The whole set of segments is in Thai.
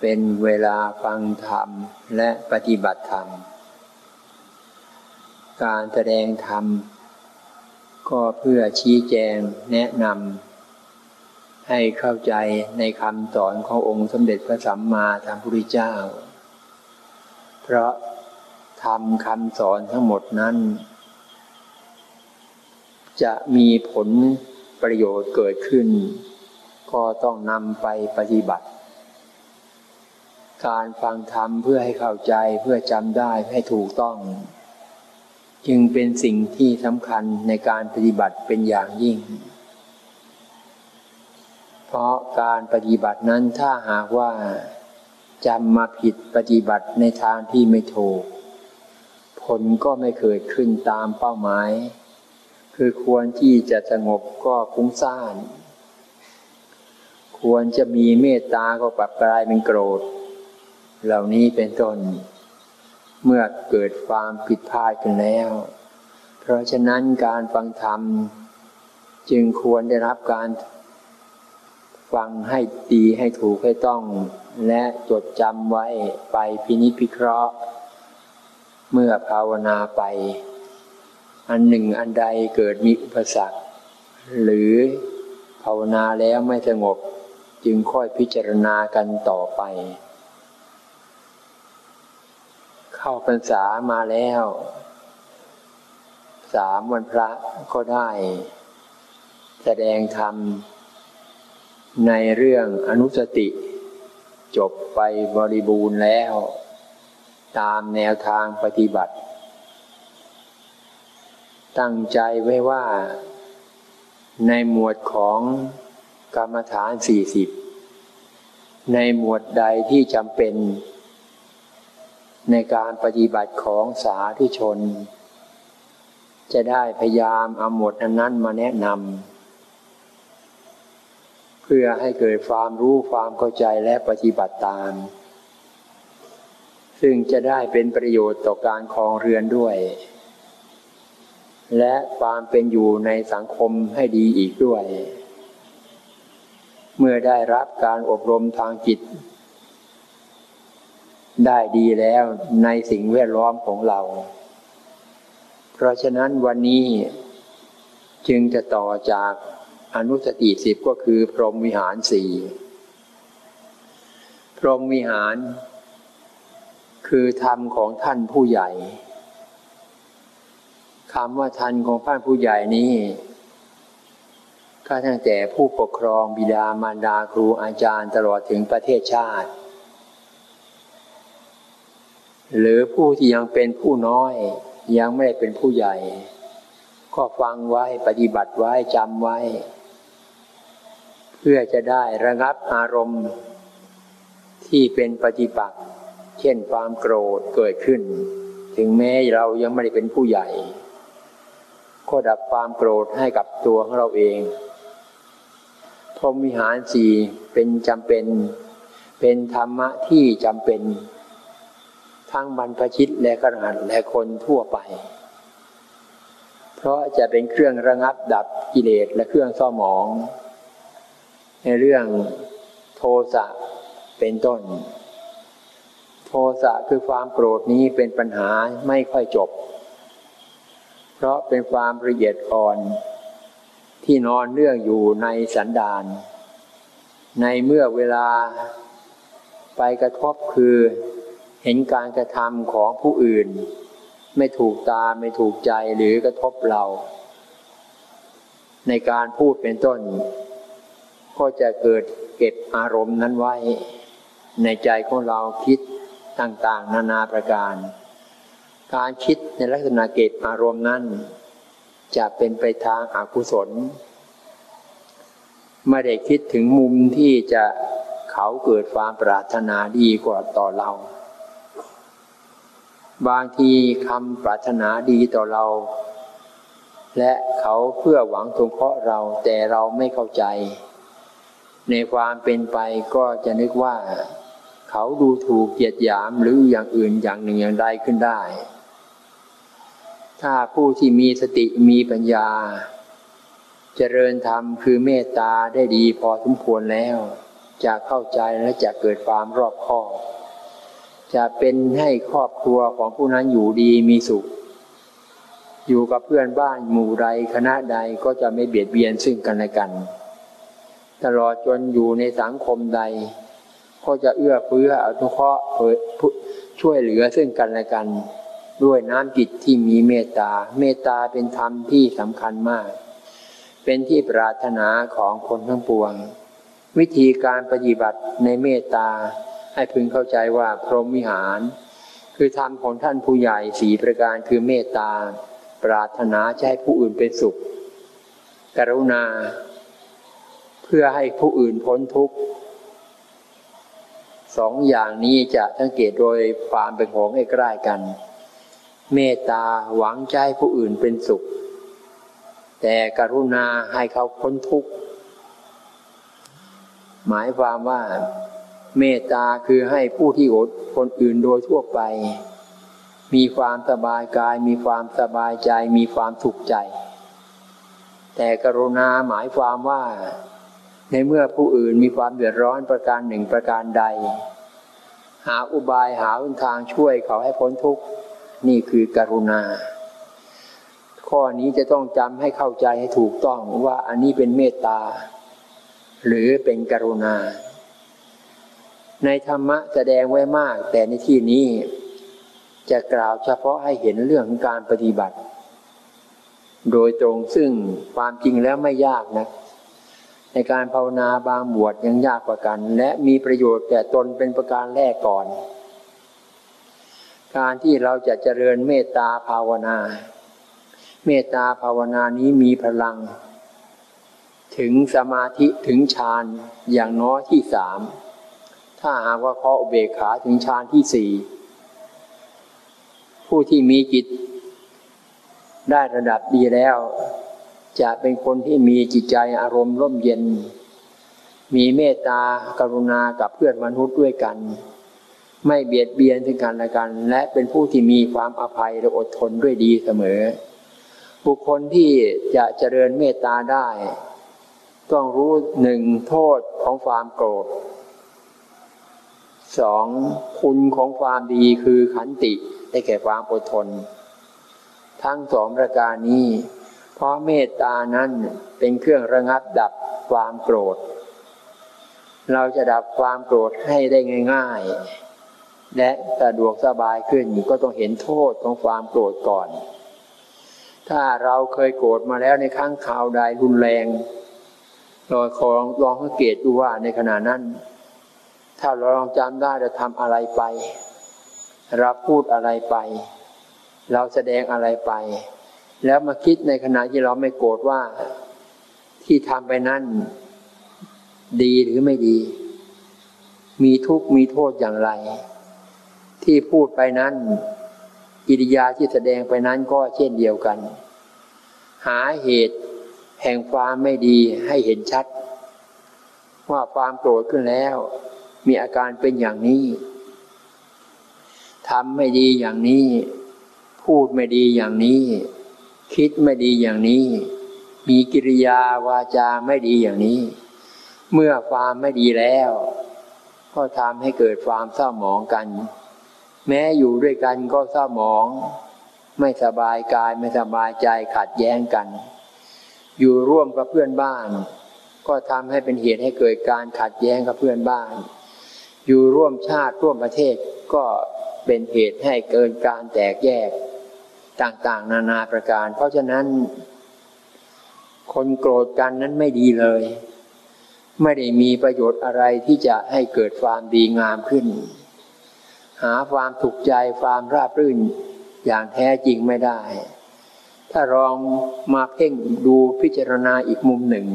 เป็นเวลาฟังธรรมและปฏิบัติธรรม การแสดงธรรม ก็เพื่อชี้แจงแนะนำให้เข้าใจในคำสอนขององค์สมเด็จพระสัมมาสัมพุทธเจ้า เพราะทำคำสอนทั้งหมดนั้น จะมีผลประโยชน์เกิดขึ้น ก็ต้องนำไปปฏิบัติ การฟังธรรมเพื่อให้เข้าใจเพื่อจำได้ให้ถูกต้อง จึงเป็นสิ่งที่สำคัญในการปฏิบัติเป็นอย่างยิ่ง เพราะการปฏิบัตินั้นถ้าหากว่าจำมาผิดปฏิบัติในทางที่ไม่ถูก ผลก็ไม่เกิดขึ้นตามเป้าหมาย คือควรที่จะสงบก็ฟุ้งซ่าน ควรจะมีเมตตาก็ปรับกลายเป็นโกรธ เหล่านี้เป็นต้น เมื่อเกิดความผิดพลาดกันแล้ว เพราะฉะนั้นการฟังธรรม จึงควรได้รับการฟังให้ดีให้ถูกให้ต้อง และจดจำไว้ไปพินิจพิเคราะห์ เมื่อภาวนาไป อันหนึ่งอันใดเกิดมีอุปสรรค หรือภาวนาแล้วไม่สงบ จึงค่อยพิจารณากันต่อไป เข้าพรรษามาแล้ว สามวันพระก็ได้ แสดงธรรม ในเรื่องอนุสติ จบไปบริบูรณ์แล้ว ตามแนวทางปฏิบัติ ตั้งใจไว้ว่า ในหมวดของกรรมฐานสี่สิบในหมวดใดที่จำเป็น ในการปฏิบัติของสาธุชน จะได้พยายามเอาหมวดนั้นมาแนะนำเพื่อให้เกิดความรู้ความเข้าใจและปฏิบัติตาม ซึ่งจะได้เป็นประโยชน์ต่อการครองเรือนด้วย และความเป็นอยู่ในสังคมให้ดีอีกด้วย เมื่อได้รับการอบรมทางจิต ได้ดีแล้วในสิ่งแวดล้อมของเรา เพราะฉะนั้นวันนี้จึงจะต่อจากอนุสติสิบก็คือพรหมวิหารสี่พรหมวิหาร คือธรรมของท่านผู้ใหญ่คำว่าทันของท่านผู้ใหญ่นี้ก็ตั้งแต่ผู้ปกครองบิดามารดาครูอาจารย์ตลอดถึงประเทศชาติ หรือผู้ที่ยังเป็นผู้น้อย ยังไม่เป็นผู้ใหญ่ ก็ฟังไว้ปฏิบัติไว้จำไว้ เพื่อจะได้ระงับอารมณ์ ที่เป็นปฏิปักษ์เช่นความโกรธเกิดขึ้น ถึงแม้เรายังไม่ได้เป็นผู้ใหญ่ ก็ดับความโกรธให้กับตัวของเราเองพรหมวิหารสี่เป็นจำเป็น เป็นธรรมะที่จำเป็น ทั้งบรรพชิตและกระหัตและคนทั่วไป เพราะจะเป็นเครื่องระงับดับกิเลสและเครื่องซ่อมอง ในเรื่องโทสะเป็นต้น โทสะคือความโกรธนี้เป็นปัญหาไม่ค่อยจบ เพราะเป็นความละเอียดอ่อน ที่นอนเนื่องอยู่ในสันดาน ในเมื่อเวลาไปกระทบคือ เห็นการกระทำของผู้อื่น ไม่ถูกตาไม่ถูกใจหรือกระทบเรา ในการพูดเป็นต้น ก็จะเกิดเก็บอารมณ์นั้นไว้ ในใจของเราคิดต่างๆ นานาประการ การคิดในลักษณะเกตอารมณ์นั้น จะเป็นไปทางอากุศลไม่ได้คิดถึงมุมที่จะเขาเกิดความปรารถนาดีกว่าต่อเรา บางทีคำปรารถนาดีต่อเรา และเขาเพื่อหวังสงเคราะห์เราแต่เราไม่เข้าใจ ในความเป็นไปก็จะนึกว่า เขาดูถูกเกียดหยามหรืออย่างอื่นอย่างหนึ่งอย่างใดขึ้นได้ ถ้าผู้ที่มีสติมีปัญญา เจริญธรรมคือเมตตาได้ดีพอสมควรแล้ว จะเข้าใจและจะเกิดความรอบคอบ จะเป็นให้ครอบครัวของผู้นั้นอยู่ดีมีสุข อยู่กับเพื่อนบ้านหมู่ใดคณะใดก็จะไม่เบียดเบียนซึ่งกันและกัน ตลอดจนอยู่ในสังคมใด ก็จะเอื้อเฟื้ออนุเคราะห์ช่วยเหลือซึ่งกันและกัน ด้วยน้ำจิตที่มีเมตตา เมตตาเป็นธรรมที่สำคัญมาก เป็นที่ปรารถนาของคนทั้งปวง วิธีการปฏิบัติในเมตตา ให้พึงเข้าใจว่าพรหมวิหาร คือธรรมของท่านผู้ใหญ่สีประการคือเมตตา ปรารถนาจะให้ผู้อื่นเป็นสุข กรุณา เพื่อให้ผู้อื่นพ้นทุกข์สองอย่างนี้จะสังเกตโดยความเป็นของใกล้กัน เมตตาหวังใจผู้อื่นเป็นสุข แต่กรุณาให้เขาพ้นทุกข์หมายความว่า เมตตาคือให้ผู้ที่อดคนอื่นโดยทั่วไป มีความสบายกาย มีความสบายใจ มีความสุขใจ แต่กรุณาหมายความว่า ในเมื่อผู้อื่นมีความเดือดร้อนประการหนึ่งประการใด หาอุบายหาทางช่วยเขาให้พ้นทุกข์นี่คือกรุณา ข้อนี้จะต้องจำให้เข้าใจให้ถูกต้องว่าอันนี้เป็นเมตตา หรือเป็นกรุณา ในธรรมะแสดงไว้มาก แต่ในที่นี้จะกล่าวเฉพาะให้เห็นเรื่องการปฏิบัติ โดยตรงซึ่งความจริงแล้วไม่ยากนะ ในการภาวนาบางบวชยังยากกว่ากัน และมีประโยชน์แก่ตนเป็นประการแรกก่อน การที่เราจะเจริญเมตตาภาวนา เมตตาภาวนานี้มีพลัง ถึงสมาธิถึงฌานอย่างน้อยที่สาม ถ้าหากว่าเคาเบกขาถึงฌานที่สี่ผู้ที่มีจิต ได้ระดับดีแล้ว จะเป็นคนที่มีจิตใจอารมณ์ร่มเย็น มีเมตตากรุณากับเพื่อนมนุษย์ด้วยกัน ไม่เบียดเบียนถึงกันและกัน และเป็นผู้ที่มีความอภัยและอดทนด้วยดีเสมอ บุคคลที่จะเจริญเมตตาได้ ต้องรู้หนึ่งโทษของความโกรธ สองคุณของความดีคือขันติได้แก่ความอดทน ทั้งสองประการนี้ เพราะเมตตานั้นเป็นเครื่องระงับดับความโกรธ เราจะดับความโกรธให้ได้ง่าย ๆ และสะดวกสบายขึ้นก็ต้องเห็นโทษของความโกรธก่อน ถ้าเราเคยโกรธมาแล้วในครั้งคราวใดรุนแรงลอยคอลองลองสังเกตดูว่าในขณะนั้น ถ้าเราลองจำได้เราทำอะไรไป เราพูดอะไรไป เราแสดงอะไรไป แล้วมาคิดในขณะที่เราไม่โกรธว่าที่ทำไปนั้นดีหรือไม่ดี มีทุกข์มีโทษอย่างไร ที่พูดไปนั้นกิริยาที่แสดงไปนั้นก็เช่นเดียวกัน หาเหตุแห่งความไม่ดีให้เห็นชัด ว่าความโกรธขึ้นแล้ว มีอาการเป็นอย่างนี้ทำไม่ดีอย่างนี้ พูดไม่ดีอย่างนี้ คิดไม่ดีอย่างนี้ มีกิริยาวาจาไม่ดีอย่างนี้ เมื่อความไม่ดีแล้ว ก็ทำให้เกิดความเศร้าหมองกัน แม้อยู่ด้วยกันก็เศร้าหมอง ไม่สบายกายไม่สบายใจขัดแย้งกัน อยู่ร่วมกับเพื่อนบ้าน ก็ทำให้เป็นเหตุให้เกิดการขัดแย้งกับเพื่อนบ้าน อยู่ร่วมชาติร่วมประเทศก็เป็นเหตุให้เกิดการแตกแยกต่างๆ นานาประการ เพราะฉะนั้น คนโกรธกันนั้นไม่ดีเลย ไม่ได้มีประโยชน์อะไรที่จะให้เกิดความดีงามขึ้น หาความถูกใจความราบรื่นอย่างแท้จริงไม่ได้ ถ้าลองมาเพ่งดูพิจารณาอีกมุมหนึ่ง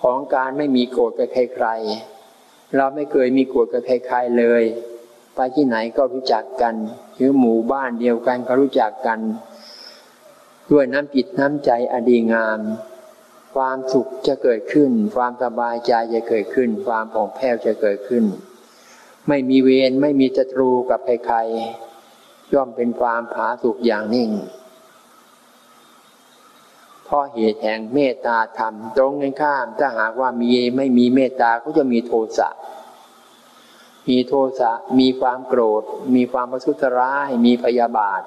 ของการไม่มีโกรธกับใครๆ เราไม่เคยมีกรธกับใครๆเลย ไปที่ไหนก็รู้จักกันหรือหมู่บ้านเดียวกันก็รู้จักกัน ด้วยน้ำจิตน้ำใจอดีงาม ความสุขจะเกิดขึ้น ความสบายใจจะเกิดขึ้น ความผ่องแผ้วจะเกิดขึ้น ไม่มีเวรไม่มีศัตรูกับใครๆย่อมเป็นความผาสุกอย่างนิ่ง เพราะเหตุแห่งเมตตาธรรมตรงกันข้าม ถ้าหากว่ามีไม่มีเมตตาก็จะมีโทสะ มีโทสะมีความโกรธ มีความประทุษร้าย มีพยาบาท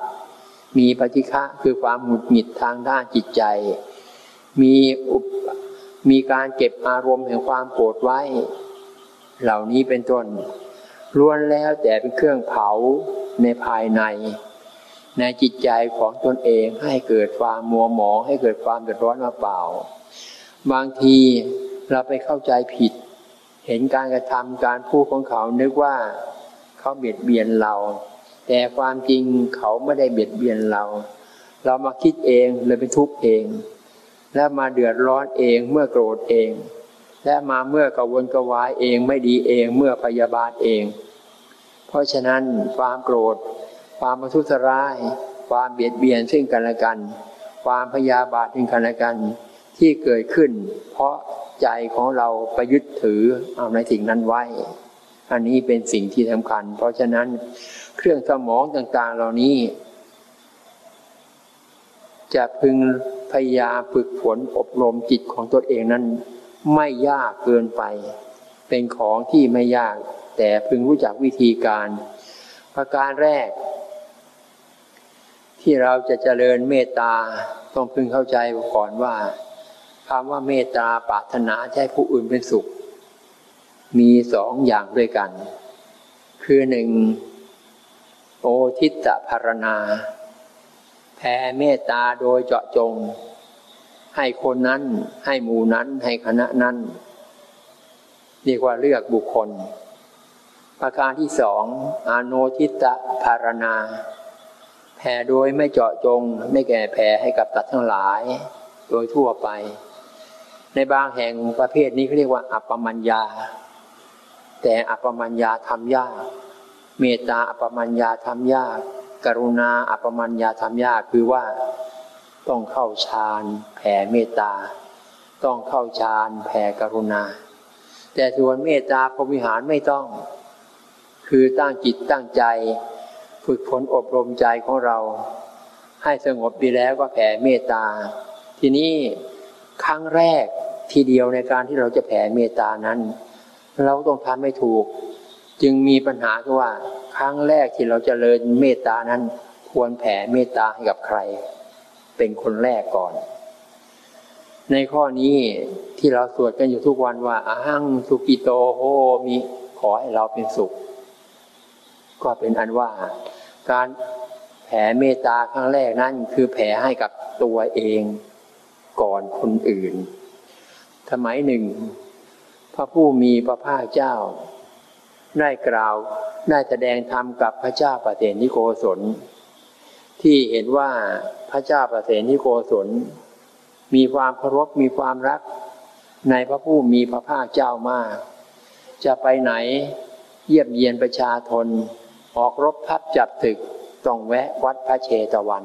มีปฏิฆะคือความหงุดหงิดทางด้านจิตใจ มีมีการเก็บอารมณ์แห่งความโกรธไว้ เหล่านี้เป็นต้นล้วนแล้วแต่เป็นเครื่องเผาในภายใน ในจิตใจของตนเองให้เกิดความมัวหมอง ให้เกิดความเดือดร้อนมาเปล่า บางทีเราไปเข้าใจผิด เห็นการกระทำการพูดของเขานึกว่าเขาเบียดเบียนเรา แต่ความจริงเขาไม่ได้เบียดเบียนเรา เรามาคิดเองเลยเป็นทุกข์เอง และมาเดือดร้อนเองเมื่อโกรธเอง และมาเมื่อกวนกวายเองไม่ดีเองเมื่อพยาบาทเอง เพราะฉะนั้นความโกรธ ความมาทุษร้าย ความเบียดเบียนซึ่งกันและกัน ความพยาบาทซึ่งกันและกัน ที่เกิดขึ้น เพราะใจของเราประยึดถือเอาในสิ่งนั้นไว้ อันนี้เป็นสิ่งที่สำคัญ เพราะฉะนั้นเครื่องสมองต่างๆ เหล่านี้ จะพึงพยายามฝึกฝนอบรมจิตของตนเองนั้น ไม่ยากเกินไป เป็นของที่ไม่ยาก แต่พึงรู้จักวิธีการ ประการแรก ที่เราจะเจริญเมตตาต้องพึงเข้าใจก่อนว่าคำว่าเมตตาปรารถนาใช้ผู้อื่นเป็นสุข มีสองอย่างด้วยกัน คือหนึ่งโอทิตตภารณาแผ่เมตตาโดยเจาะจง ให้คนนั้นให้หมู่นั้นให้คณะนั้นเรียกว่าเลือกบุคคล ประการที่สองอโนทิตะภารณา แผ่โดยไม่เจาะจง ไม่แก่แผ่ให้กับตัดทั้งหลาย โดยทั่วไป ในบางแห่งประเภทนี้เขาเรียกว่า อัปปมัญญา แต่อัปปมัญญาทำยาก เมตตาอัปปมัญญาทำยาก กรุณาอัปปมัญญาทำยากคือว่า ต้องเข้าฌานแผ่เมตตา ต้องเข้าฌานแผ่กรุณา แต่ส่วนเมตตาพรมิหารไม่ต้อง คือตั้งจิตตั้งใจ ฝึกฝนอบรมใจของเรา ให้สงบดีแล้วก็แผ่เมตตา ทีนี้ครั้งแรกทีเดียวในการที่เราจะแผ่เมตตานั้น เราต้องทำให้ถูก จึงมีปัญหาคือว่า ครั้งแรกที่เราจเจริญเมตตานั้น ควรแผ่เมตตาให้กับใคร เป็นคนแรกก่อน ในข้อนี้ที่เราสวดกันอยู่ทุกวันว่าอาหังสุกิโตโหมีขอให้เราเป็นสุข ก็เป็นอันว่า การแผ่เมตตาครั้งแรกนั่นคือแผ่ให้กับตัวเองก่อนคนอื่น สมัยหนึ่ง พระผู้มีพระภาคเจ้า ได้กล่าวได้แสดงธรรมกับพระเจ้าปเตนิโกศล ที่เห็นว่าพระเจ้าประเสนิโกศล มีความเคารพมีความรักในพระผู้มีพระภาคเจ้ามาก จะไปไหนเยียมเยียนประชาชน ออกรบทัพจับศึกต้องแวะวัดพระเชตวัน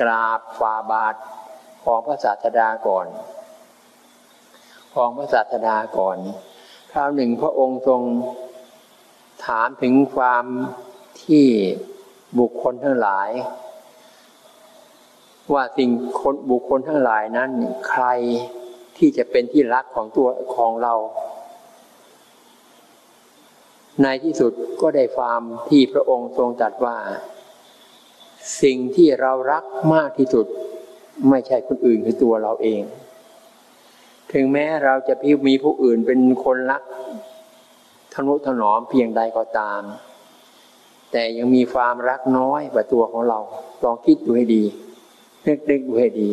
กราบฝ่าบาทของพระศาสดาก่อนของพระศาสดาก่อนคราวหนึ่งพระองค์ทรงถามถึงความที่บุคคลทั้งหลาย ว่าสิ่งคนบุคคลทั้งหลายนั้น ใครที่จะเป็นที่รักของตัวของเรา ในที่สุดก็ได้ความที่พระองค์ทรงตรัสว่า สิ่งที่เรารักมากที่สุด ไม่ใช่คนอื่นคือตัวเราเอง ถึงแม้เราจะพิมีผู้อื่นเป็นคนรักทนุถนอมเพียงใดก็ตาม แต่ยังมีความรักน้อยกว่าตัวของเราลองคิดดูให้ดีนึกนึกดูให้ดี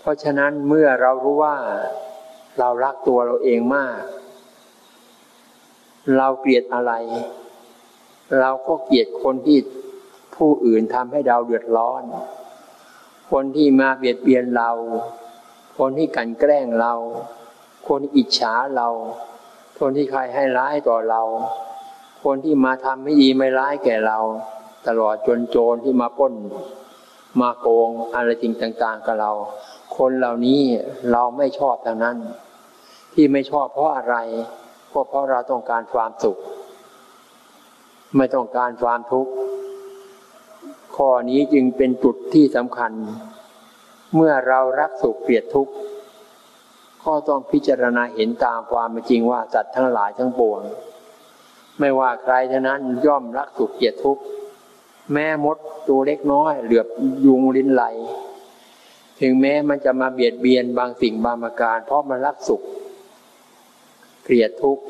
เพราะฉะนั้นเมื่อเรารู้ว่าเรารักตัวเราเองมาก เราเกลียดอะไร เราก็เกลียดคนที่ผู้อื่นทำให้เราเดือดร้อน คนที่มาเบียดเบียนเรา คนที่กันแกล้งเรา คนอิจฉาเรา คนที่ใครให้ร้ายต่อเรา คนที่มาทำไม่ดีไม่ร้ายแก่เรา ตลอดจนโจรที่มาป้น มาโกงอะไรจริงต่าง ๆ กับเรา คนเหล่านี้เราไม่ชอบทางนั้น ที่ไม่ชอบเพราะอะไร ก็เพราะเราต้องการความสุข ไม่ต้องการความทุกข์ข้อนี้จึงเป็นจุดที่สำคัญ เมื่อเรารักสุขเกลียดทุกข์ก็ต้องพิจารณาเห็นตามความเป็นจริงว่าสัตว์ทั้งหลายทั้งปวง ไม่ว่าใครเท่านั้นย่อมรักสุขเกลียดทุกข์แม่มดตัวเล็กน้อย เหลือบยุงลิ้นไหล ถึงแม้มันจะมาเบียดเบียนบางสิ่งบางประการ เพราะมันรักสุข เกลียดทุกข์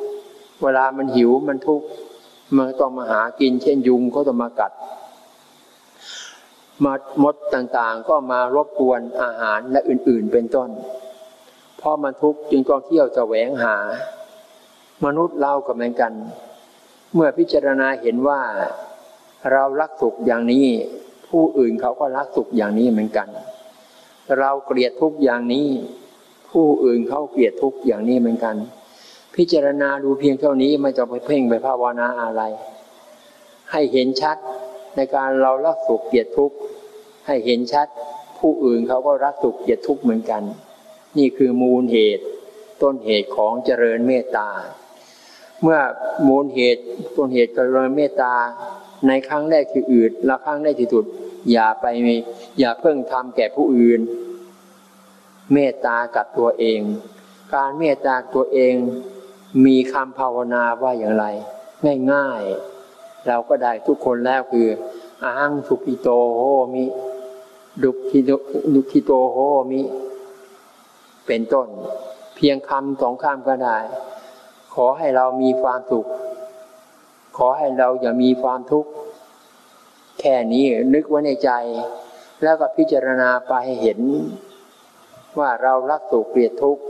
เวลามันหิวมันทุกข์มันต้องมาหากิน เช่นยุงก็ต้องมากัดมมดต่างๆ ก็มารบกวนอาหารและอื่นๆเป็นต้นพราะมันทุกข์จึงต้องเที่ยวแสวงหา มนุษย์เราก็เหมือนกัน เมื่อพิจารณาเห็นว่า เรารักสุขอย่างนี้ ผู้อื่นเขาก็รักสุขอย่างนี้เหมือนกัน เราเกลียดทุกอย่างนี้ ผู้อื่นเขาเกลียดทุกอย่างนี้เหมือนกัน พิจารณาดูเพียงเท่านี้ไม่ต้องไปเพ่งไปภาวนาอะไร ให้เห็นชัดในการเรารักสุขเกลียดทุกข์ให้เห็นชัด ผู้อื่นเขาก็รักสุขเกลียดทุกข์เหมือนกัน นี่คือมูลเหตุ ต้นเหตุของเจริญเมตตา เมื่อมูลเหตุต้นเหตุเจริญเมตตา ในครั้งแรกคืออืดและครั้งแรกที่สุด อย่าไปอย่าเพิ่งทำแก่ผู้อื่น เมตตากับตัวเอง การเมตตาตัวเอง มีคำภาวนาว่าอย่างไร ง่ายๆ เราก็ได้ทุกคนแล้วคืออ้างสุขิโตโหมิดุขิโตดุขิโตโหมิ เป็นต้น เพียงคำสองคำก็ได้ ขอให้เรามีความสุข ขอให้เราอย่ามีความทุกข์แค่นี้นึกไว้ในใจ แล้วก็พิจารณาไปเห็นว่าเรารักสุขเกลียดทุกข์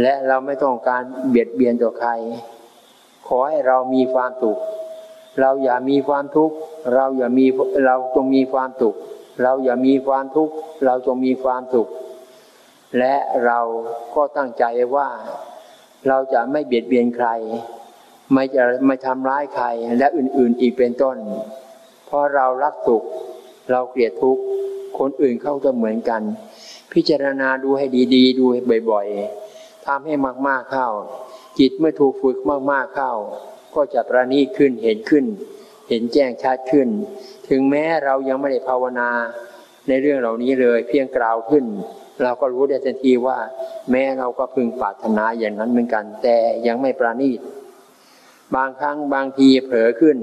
และเราไม่ต้องการเบียดเบียนต่อใคร ขอให้เรามีความสุข เราอย่ามีความทุกข์ เราอย่ามีเราจงมีความสุข เราอย่ามีความทุกข์ เราจงมีความสุข และเราก็ตั้งใจว่า เราจะไม่เบียดเบียนใคร ไม่จะไม่ทำร้ายใครและอื่นๆอีกเป็นต้น เพราะเรารักสุข เราเกลียดทุกข์ คนอื่นเข้าจะเหมือนกัน พิจารณาดูให้ดีๆ ดูให้บ่อยๆ ทำให้มาก ๆ เข้า จิตเมื่อถูกฝึกมาก ๆ เข้า ก็จะประณีขึ้นเห็นขึ้น เห็นแจ้งชัดขึ้น ถึงแม้เรายังไม่ได้ภาวนาในเรื่องเหล่านี้เลยเพียงกล่าวขึ้น เราก็รู้ได้ทันทีว่า แม้เราก็พึงปรารถนาอย่างนั้นเหมือนกัน แต่ยังไม่ประณีต บางครั้งบางทีเผลอขึ้น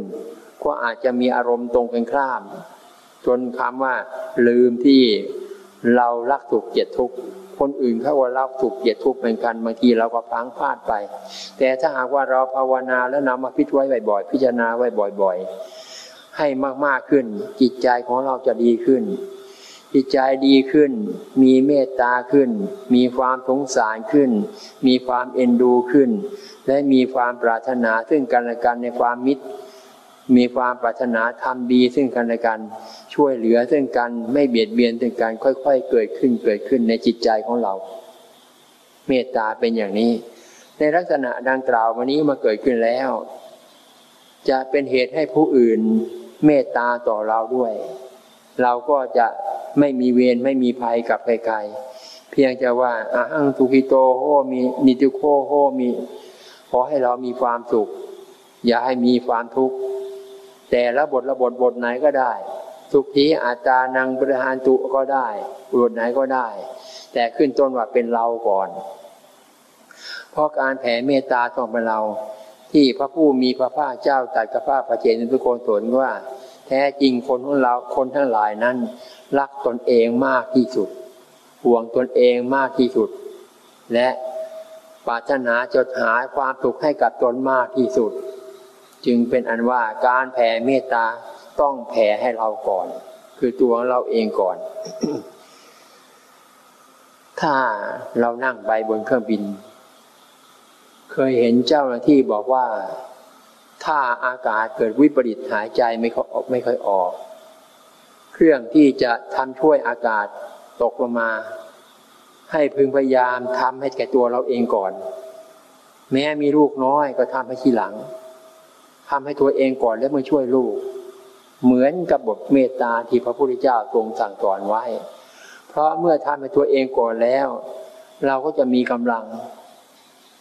ก็อาจจะมีอารมณ์ตรงกันข้าม จนคำว่าลืมที่เรารักถูกเกียดทุกข์ คนอื่นเขาว่ารักถูกเกียดทุกเหมือนกันบางทีเราก็พังพลาดไป แต่ถ้าหากว่าเราภาวนาแล้วนำมาพิจไว้บ่อยๆพิจารณาไว้บ่อย ๆ ให้มากๆขึ้น จิตใจของเราจะดีขึ้น จิตใจดีขึ้น มีเมตตาขึ้น มีความสงสารขึ้น มีความเอ็นดูขึ้น และมีความปรารถนาซึ่งกันและกันในความมิตร มีความปรารถนาทำดีซึ่งกันและกัน ช่วยเหลือซึ่งกันไม่เบียดเบียนซึ่งกันค่อย ๆ เกิดขึ้นเกิดขึ้นในจิตใจของเรา เมตตาเป็นอย่างนี้ ในลักษณะดังกล่าววันนี้มาเกิดขึ้นแล้ว จะเป็นเหตุให้ผู้อื่น เมตตาต่อเราด้วย เราก็จะไม่มีเวรไม่มีภัยกับใครๆเพียงแต่ว่าอาหังสุขิโตโหมีนิตุโคโหมีขอให้เรามีความสุข อย่าให้มีความทุกข์ แต่ละบทละบทบทไหนก็ได้ สุขีอาจานังบริหารตุก็ได้บทไหนก็ได้ แต่ขึ้นต้นว่าเป็นเราก่อน เพราะการแผ่เมตตาต้องเป็นเรา ที่พระผู้มีพระภาคเจ้าตัดกับพระพระเจนทุกคนสนว่า แท้จริงคนของเราคนทั้งหลายนั้น รักตนเองมากที่สุดห่วงตนเองมากที่สุด และปรารถนาจดหาความสุขให้กับตนมากที่สุด จึงเป็นอันว่าการแผ่เมตตาต้องแผ่ให้เราก่อน คือตัวเราเองก่อน ถ้าเรานั่งไปบนเครื่องบิน เคยเห็นเจ้าหน้าที่บอกว่า ถ้าอากาศเกิดวิปริตหายใจไม่ค่อยออกไม่ค่อยออก เครื่องที่จะทำช่วยอากาศตกลงมา ให้พึงพยายามทำให้แก่ตัวเราเองก่อน แม้มีลูกน้อยก็ทำให้ทีหลัง ทำให้ตัวเองก่อนแล้วมาช่วยลูก เหมือนกับบทเมตตาที่พระพุทธเจ้าทรงสั่งสอนไว้ เพราะเมื่อทำให้ตัวเองก่อนแล้ว เราก็จะมีกำลัง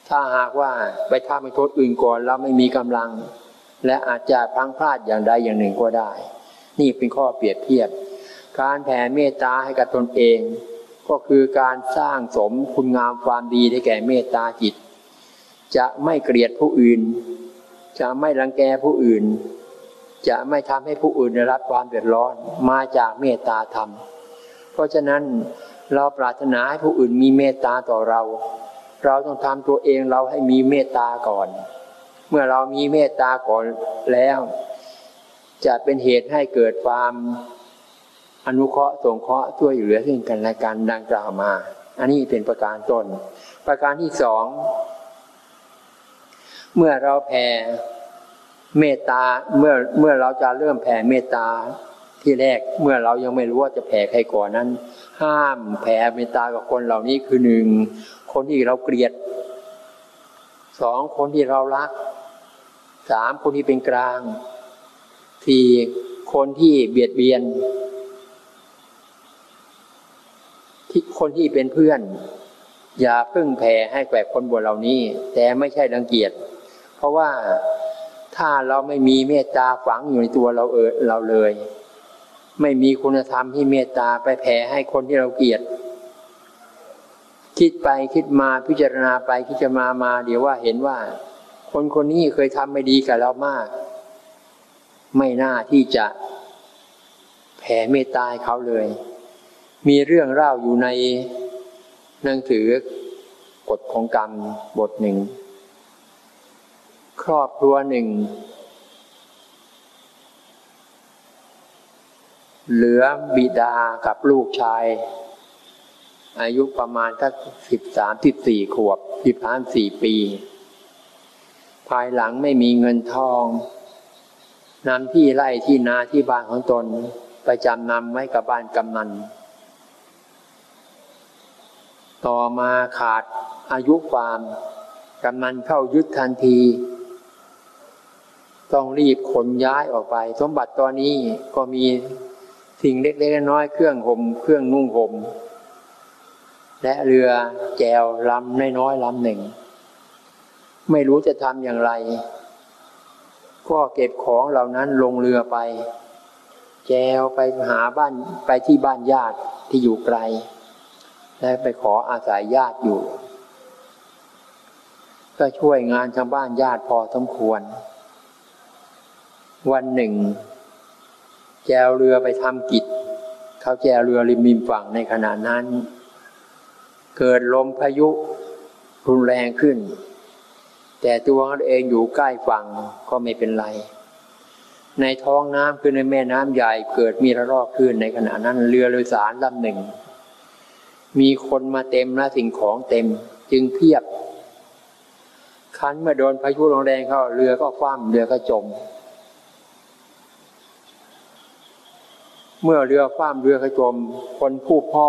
ถ้าหากว่าไปทำให้ตัวอื่นก่อนเราไม่มีกำลัง และอาจจะพังพลาดอย่างใดอย่างหนึ่งก็ได้ นี่เป็นข้อเปรียบเทียบ การแผ่เมตตาให้กับตนเอง ก็คือการสร้างสมคุณงามความดีได้แก่เมตตาจิต จะไม่เกลียดผู้อื่น จะไม่รังแกผู้อื่น จะไม่ทำให้ผู้อื่นได้รับความเดือดร้อนมาจากเมตตาธรรม เพราะฉะนั้นเราปรารถนาให้ผู้อื่นมีเมตตาต่อเรา เราต้องทำตัวเองเราให้มีเมตตาก่อน เมื่อเรามีเมตตาก่อนแล้ว จะเป็นเหตุให้เกิดความอนุเคราะห์สงเคราะห์ช่วยเหลือซึ่งกันและกันดังกล่าวมา อันนี้เป็นประการต้น ประการที่สอง เมื่อเราแผ่เมตตาเมื่อเมื่อเราจะเริ่มแผ่เมตตาที่แรกเมื่อเรายังไม่รู้ว่าจะแผ่ใครก่อนนั้น ห้ามแผ่เมตตากับคนเหล่านี้คือหนึ่งคนที่เราเกลียดสองคนที่เรารักสามคนที่เป็นกลางสี่คนที่เบียดเบียน ที่คนที่เป็นเพื่อน อย่าเพิ่งแผ่ให้แก่คนบวชเหล่านี้ แต่ไม่ใช่ดังเกียจ เพราะว่าถ้าเราไม่มีเมตตาฝังอยู่ในตัวเราเออเราเลย ไม่มีคุณธรรมที่เมตตาไปแผ่ให้คนที่เราเกลียด คิดไปคิดมาพิจารณาไปคิดจะมามา เดี๋ยวว่าเห็นว่า คนคนนี้เคยทำไม่ดีกับเรามาก ไม่น่าที่จะแผ่เมตตาให้เขาเลย มีเรื่องเล่าอยู่ในหนังสือกฎของกรรมบทหนึ่ง รอบครัวหนึ่ง เหลือบิดากับลูกชาย อายุประมาณสักสิบสามสิบสี่ขวบสิบสามสี่ปี ภายหลังไม่มีเงินทองนำที่ไร่ที่นาที่บ้านของตนไปจำนำไว้กับบ้านกำนัน ต่อมาขาดอายุความกำนันเข้ายึดทันที ต้องรีบขนย้ายออกไป สมบัติตอนนี้ก็มีสิ่งเล็กๆน้อยๆเครื่องห่มเครื่องนุ่งห่มและเรือแจวลำน้อยๆลำหนึ่ง ไม่รู้จะทำอย่างไร ก็เก็บของเหล่านั้นลงเรือไป แจวไปหาบ้านไปที่บ้านญาติที่อยู่ไกล และไปขออาศัยญาติอยู่ ก็ช่วยงานชาวบ้านญาติพอสมควร วันหนึ่ง แจวเรือไปทำกิจ เขาแจวเรือริมริมฝั่งในขณะนั้น เกิดลมพายุรุนแรงขึ้น แต่ตัวเขาเองอยู่ใกล้ฝั่งก็ไม่เป็นไร ในท้องน้ำคือในแม่น้ำใหญ่เกิดมีระลอกขึ้นในขณะนั้น เรือโดยสารลำหนึ่ง มีคนมาเต็มและสิ่งของเต็มจึงเพียบคันเมื่อโดนพายุแรงเข้าเรือก็คว่ำเรือก็จม เมื่อเรือคว่ำเรือก็จม คนผู้พ่อ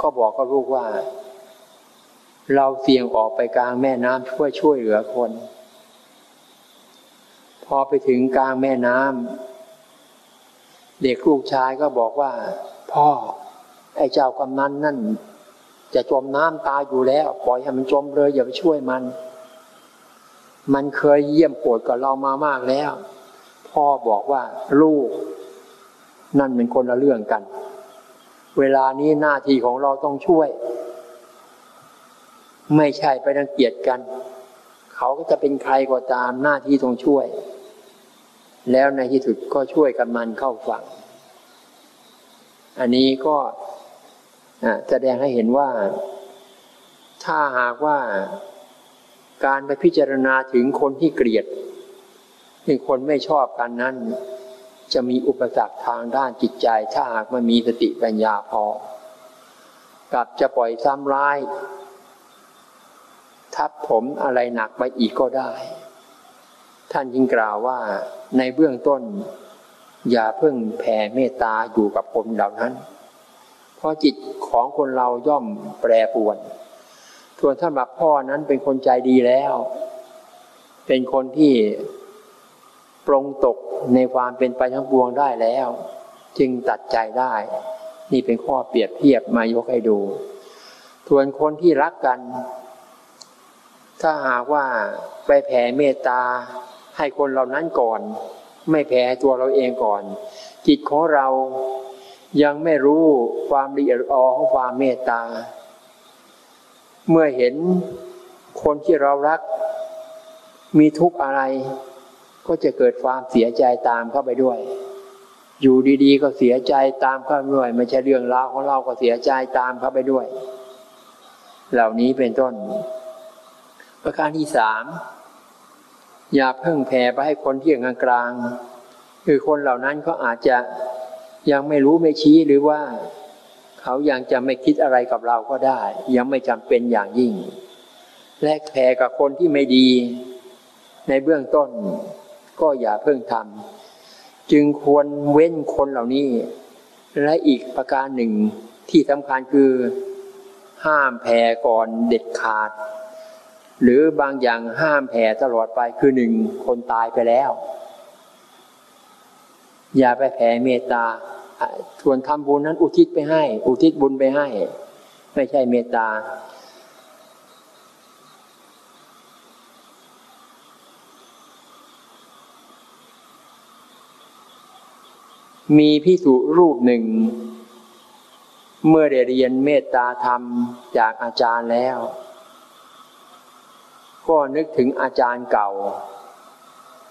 ก็บอกกับลูกว่า เราเสี่ยงออกไปกลางแม่น้ำช่วยช่วยเหลือคน พอไปถึงกลางแม่น้ำเด็กลูกชายก็บอกว่า พ่อ ไอ้เจ้ากำนันนั่น จะจมน้ำตายอยู่แล้ว ปล่อยให้มันจมเลยอย่าไปช่วยมัน มันเคยเยี่ยมโปรดกับเรามามากแล้ว พ่อบอกว่าลูก นั่นเป็นคนละเรื่องกัน เวลานี้หน้าที่ของเราต้องช่วย ไม่ใช่ไปรังเกียจกัน เขาก็จะเป็นใครก็ตามหน้าที่ต้องช่วย แล้วในที่สุดก็ช่วยกันมันเข้าฝั่ง อันนี้ก็แสดงให้เห็นว่า ถ้าหากว่าการไปพิจารณาถึงคนที่เกลียดเป็นคนไม่ชอบกันนั้น จะมีอุปสรรคทางด้านจิตใจ ถ้าหากมันมีสติปัญญาพอ กับจะปล่อยซ้ำร้าย ทับผมอะไรหนักไปอีกก็ได้ ท่านยิ่งกล่าวว่าในเบื้องต้น อย่าเพิ่งแผ่เมตตาอยู่กับคนเหล่านั้น เพราะจิตของคนเราย่อมแปรปรวนส่วนท่านบักพ่อนั้นเป็นคนใจดีแล้ว เป็นคนที่ปรงตก ในความเป็นไปทั้งปวงได้แล้ว จึงตัดใจได้ นี่เป็นข้อเปรียบเทียบมายกให้ดูส่วนคนที่รักกัน ถ้าหากว่าไปแผ่เมตตาให้คนเหล่านั้นก่อน ไม่แผ่ตัวเราเองก่อน จิตของเรายังไม่รู้ความละเอียดอ่อของความเมตตา เมื่อเห็นคนที่เรารัก มีทุกข์อะไร ก็จะเกิดความเสียใจตามเข้าไปด้วย อยู่ดีๆ ก็เสียใจตามเข้าไปด้วยไม่ใช่เรื่องราวของเราก็เสียใจตามเข้าไปด้วย เหล่านี้เป็นต้น ประการที่สามอย่าเพิ่งแผ่ไปให้คนที่อยู่กลางๆคือคนเหล่านั้นก็อาจจะยังไม่รู้ไม่ชี้หรือว่า เขายังจะไม่คิดอะไรกับเราก็ได้ ยังไม่จำเป็นอย่างยิ่ง และแผ่กับคนที่ไม่ดี ในเบื้องต้น ก็อย่าเพิ่งทำจึงควรเว้นคนเหล่านี้ และอีกประการหนึ่งที่สำคัญคือ ห้ามแผ่ก่อนเด็ดขาด หรือบางอย่างห้ามแผ่ตลอดไปคือหนึ่งคนตายไปแล้ว อย่าไปแผ่เมตตาส่วนทำบุญนั้นอุทิศไปให้ อุทิศบุญไปให้ ไม่ใช่เมตตา มีพิสุรูปหนึ่ง เมื่อได้เรียนเมตตาธรรมจากอาจารย์แล้ว ก็นึกถึงอาจารย์เก่า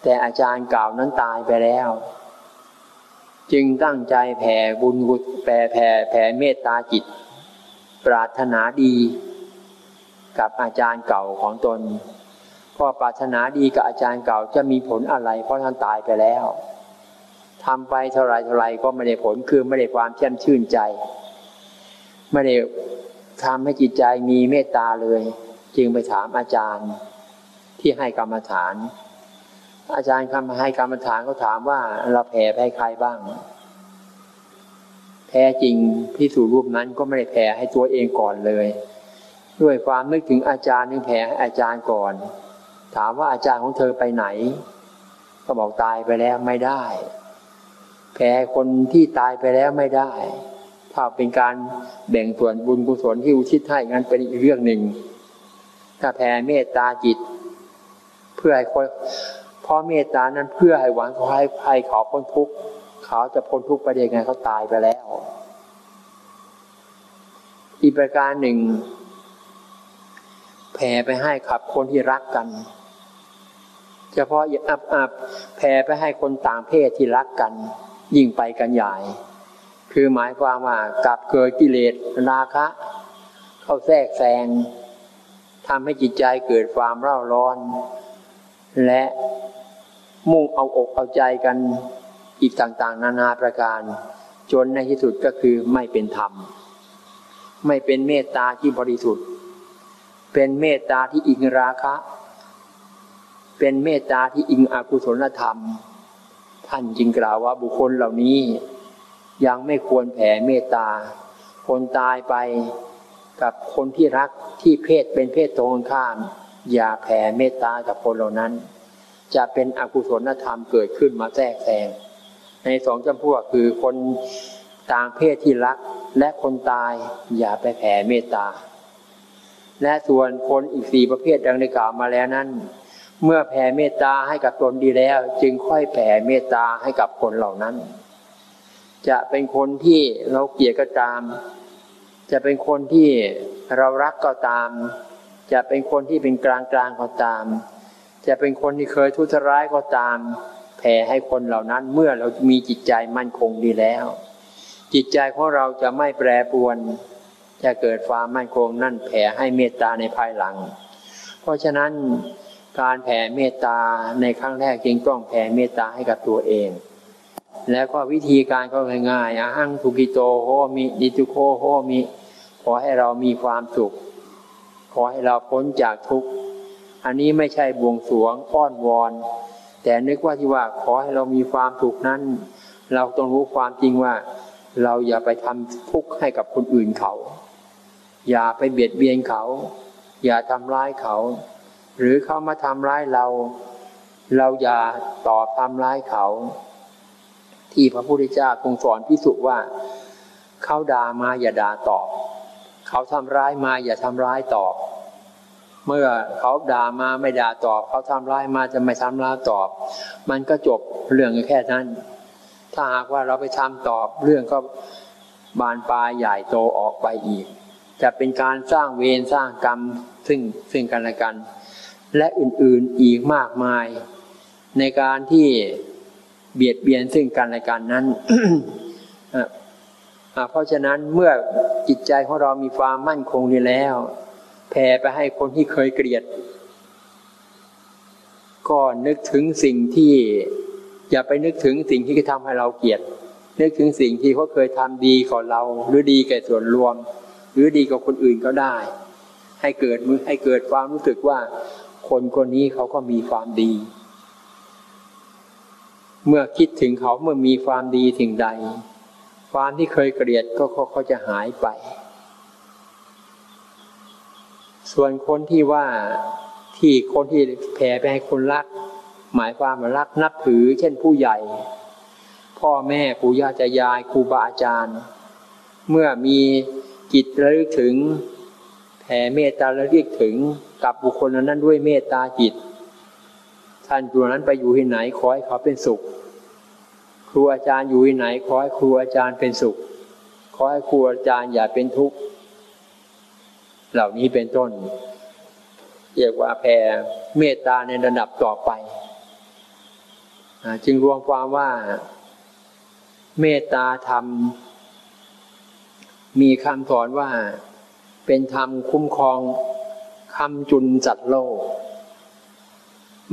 แต่อาจารย์เก่านั้นตายไปแล้ว จึงตั้งใจแผ่บุญกุศแผ่แผ่แผ่เมตตาจิต ปรารถนาดี กับอาจารย์เก่าของตนก็ปรารถนาดีกับอาจารย์เก่าจะมีผลอะไรเพราะท่านตายไปแล้ว ทำไปเท่าไรเท่าไรก็ไม่ได้ผลคือไม่ได้ความแช่มชื่นใจ ไม่ได้ทำให้จิตใจมีเมตตาเลย จึงไปถามอาจารย์ที่ให้กรรมฐาน อาจารย์คำให้กรรมฐานเขาถามว่าเราแผ่ให้ใครบ้างแพ้จริงพิสูจรูปนั้นก็ไม่ได้แผ่ให้ตัวเองก่อนเลย ด้วยความนึกถึงอาจารย์นึกแผ่ให้อาจารย์ก่อน ถามว่าอาจารย์ของเธอไปไหน ก็บอกตายไปแล้วไม่ได้ แผ่คนที่ตายไปแล้วไม่ได้ ถ้าเป็นการแบ่งส่วนบุญกุศลที่อุทิศให้งั้นเป็นอีกเรื่องหนึ่ง ถ้าแผ่เมตตาจิต เพื่อให้คนพราะเมตตานั้นเพื่อให้หวังขอให้ใครเขาพ้นทุกข์เขาจะพ้นทุกข์ไปได้ไงเขาตายไปแล้ว อีกประการหนึ่ง แผ่ไปให้ขับคนที่รักกันเฉพาะอย่าอับอับแผ่ไปให้คนต่างเพศที่รักกัน ยิ่งไปกันใหญ่ คือหมายความว่ากับเกิดกิเลสราคะ เข้าแทรกแซงทำให้จิตใจเกิดความเร่าร้อน และมุ่งเอาอกเอาใจกันอีกต่างๆ นานาประการ จนในที่สุดก็คือไม่เป็นธรรม ไม่เป็นเมตตาที่บริสุทธิ์ เป็นเมตตาที่อิงราคะ เป็นเมตตาที่อิงอกุศลธรรม ท่านจึงกล่าวว่าบุคคลเหล่านี้ ยังไม่ควรแผ่เมตตา คนตายไปกับคนที่รักที่เพศเป็นเพศตรงข้าม อย่าแผ่เมตตากับคนเหล่านั้น จะเป็นอกุศลธรรมเกิดขึ้นมาแทรกแซงในสองจำพวกคือคนต่างเพศที่รักและคนตายอย่าไปแผ่เมตตา และส่วนคนอีกสี่ประเภทดังได้กล่าวมาแล้วนั้น เมื่อแผ่เมตตาให้กับตนดีแล้ว จึงค่อยแผ่เมตตาให้กับคนเหล่านั้น จะเป็นคนที่เราเกลียดก็ตาม จะเป็นคนที่เรารักก็ตาม จะเป็นคนที่เป็นกลางกลางก็ตาม จะเป็นคนที่เคยทุจร้ายก็ตาม แผ่ให้คนเหล่านั้นเมื่อเรามีจิตใจมั่นคงดีแล้ว จิตใจของเราจะไม่แปรปรวน จะเกิดความมั่นคงนั่นแผ่ให้เมตตาในภายหลัง เพราะฉะนั้น การแผ่เมตตาในครั้งแรกจึงต้องแผ่เมตตาให้กับตัวเอง แล้วก็วิธีการก็ง่ายๆอาหังทุกิโตโหมินิทุโคโหมิ ขอให้เรามีความสุข ขอให้เราพ้นจากทุกข์ อันนี้ไม่ใช่บวงสวงอ้อนวอน แต่นึกว่าที่ว่าขอให้เรามีความสุขนั้น เราต้องรู้ความจริงว่า เราอย่าไปทำทุกข์ให้กับคนอื่นเขา อย่าไปเบียดเบียนเขา อย่าทำร้ายเขา หรือเขามาทำร้ายเรา เราอย่าตอบทำร้ายเขา ที่พระพุทธเจ้าทรงสอนพิสุว่า เขาด่ามาอย่าด่าตอบ เขาทำร้ายมาอย่าทำร้ายตอบ เมื่อเขาด่ามาไม่ด่าตอบ เขาทำร้ายมาจะไม่ทำร้ายตอบ มันก็จบเรื่องแค่นั้น ถ้าหากว่าเราไปทำตอบเรื่องก็บานปลายใหญ่โตออกไปอีก จะเป็นการสร้างเวรสร้างกรรมซึ่งซึ่งกันและกัน และอื่นๆอีกมากมาย ในการที่เบียดเบียนซึ่งกันและกันนั้นเพราะฉะนั้นเมื่อจิตใจของเรามีความมั่นคงดีแล้วแผ่ไปให้คนที่เคยเกลียด ก็นึกถึงสิ่งที่ อย่าไปนึกถึงสิ่งที่ทำให้เราเกลียด นึกถึงสิ่งที่เขาเคยทำดีกับเรา หรือดีแก่ส่วนรวม หรือดีกับคนอื่นก็ได้ ให้เกิดมือให้เกิดความรู้สึกว่า คนคนนี้เขาก็มีความดี เมื่อคิดถึงเขาเมื่อมีความดีสิ่งใด ความที่เคยเกลียดก็เขาจะหายไป ส่วนคนที่ว่าที่คนที่แผ่ไปให้คนรัก หมายความว่ารักนับถือ เช่นผู้ใหญ่ พ่อแม่ปู่ย่าตายายครูบาอาจารย์ เมื่อมีจิตระลึกถึง แผ่เมตตาระลึกถึงกับบุคคลนั้นด้วยเมตตาจิต ท่านอยู่นั้นไปอยู่ที่ไหนขอให้เขาเป็นสุข ครูอาจารย์อยู่ที่ไหนขอให้ครูอาจารย์เป็นสุข ขอให้ครูอาจารย์อย่าเป็นทุกข์ เหล่านี้เป็นต้นเรียกว่าแผ่เมตตาในระดับต่อไปจึงรวมความว่า เมตตาธรรม มีคำสอนว่า เป็นธรรมคุ้มครองคำจุนจัดโลก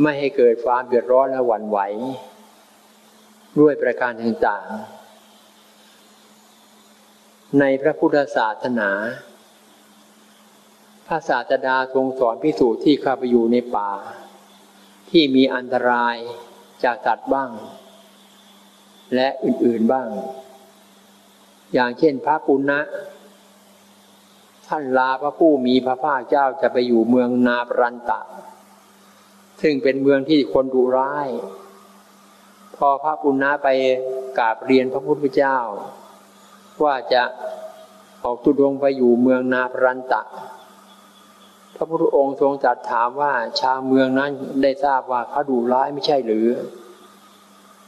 ไม่ให้เกิดความเดือดร้อนและหวั่นไหว ด้วยประการต่างๆ ในพระพุทธศาสนาพระศาสดาทรงสอนพิสูจน์ที่เข้าไปอยู่ในป่า ที่มีอันตรายจากสัตว์บ้าง และอื่นๆบ้าง อย่างเช่นพระปุณณะ ท่านลาพระผู้มีพระภาคเจ้าจะไปอยู่เมืองนาปรันตะ ซึ่งเป็นเมืองที่คนดุร้าย พอพระปุณณะไปกราบเรียนพระพุทธเจ้า ว่าจะออกตุดงไปอยู่เมืองนาปรันตะ พระพุทธองค์ทรงตรัสถามว่าชาวเมืองนั้นได้ทราบว่าเขาดุร้ายไม่ใช่หรือ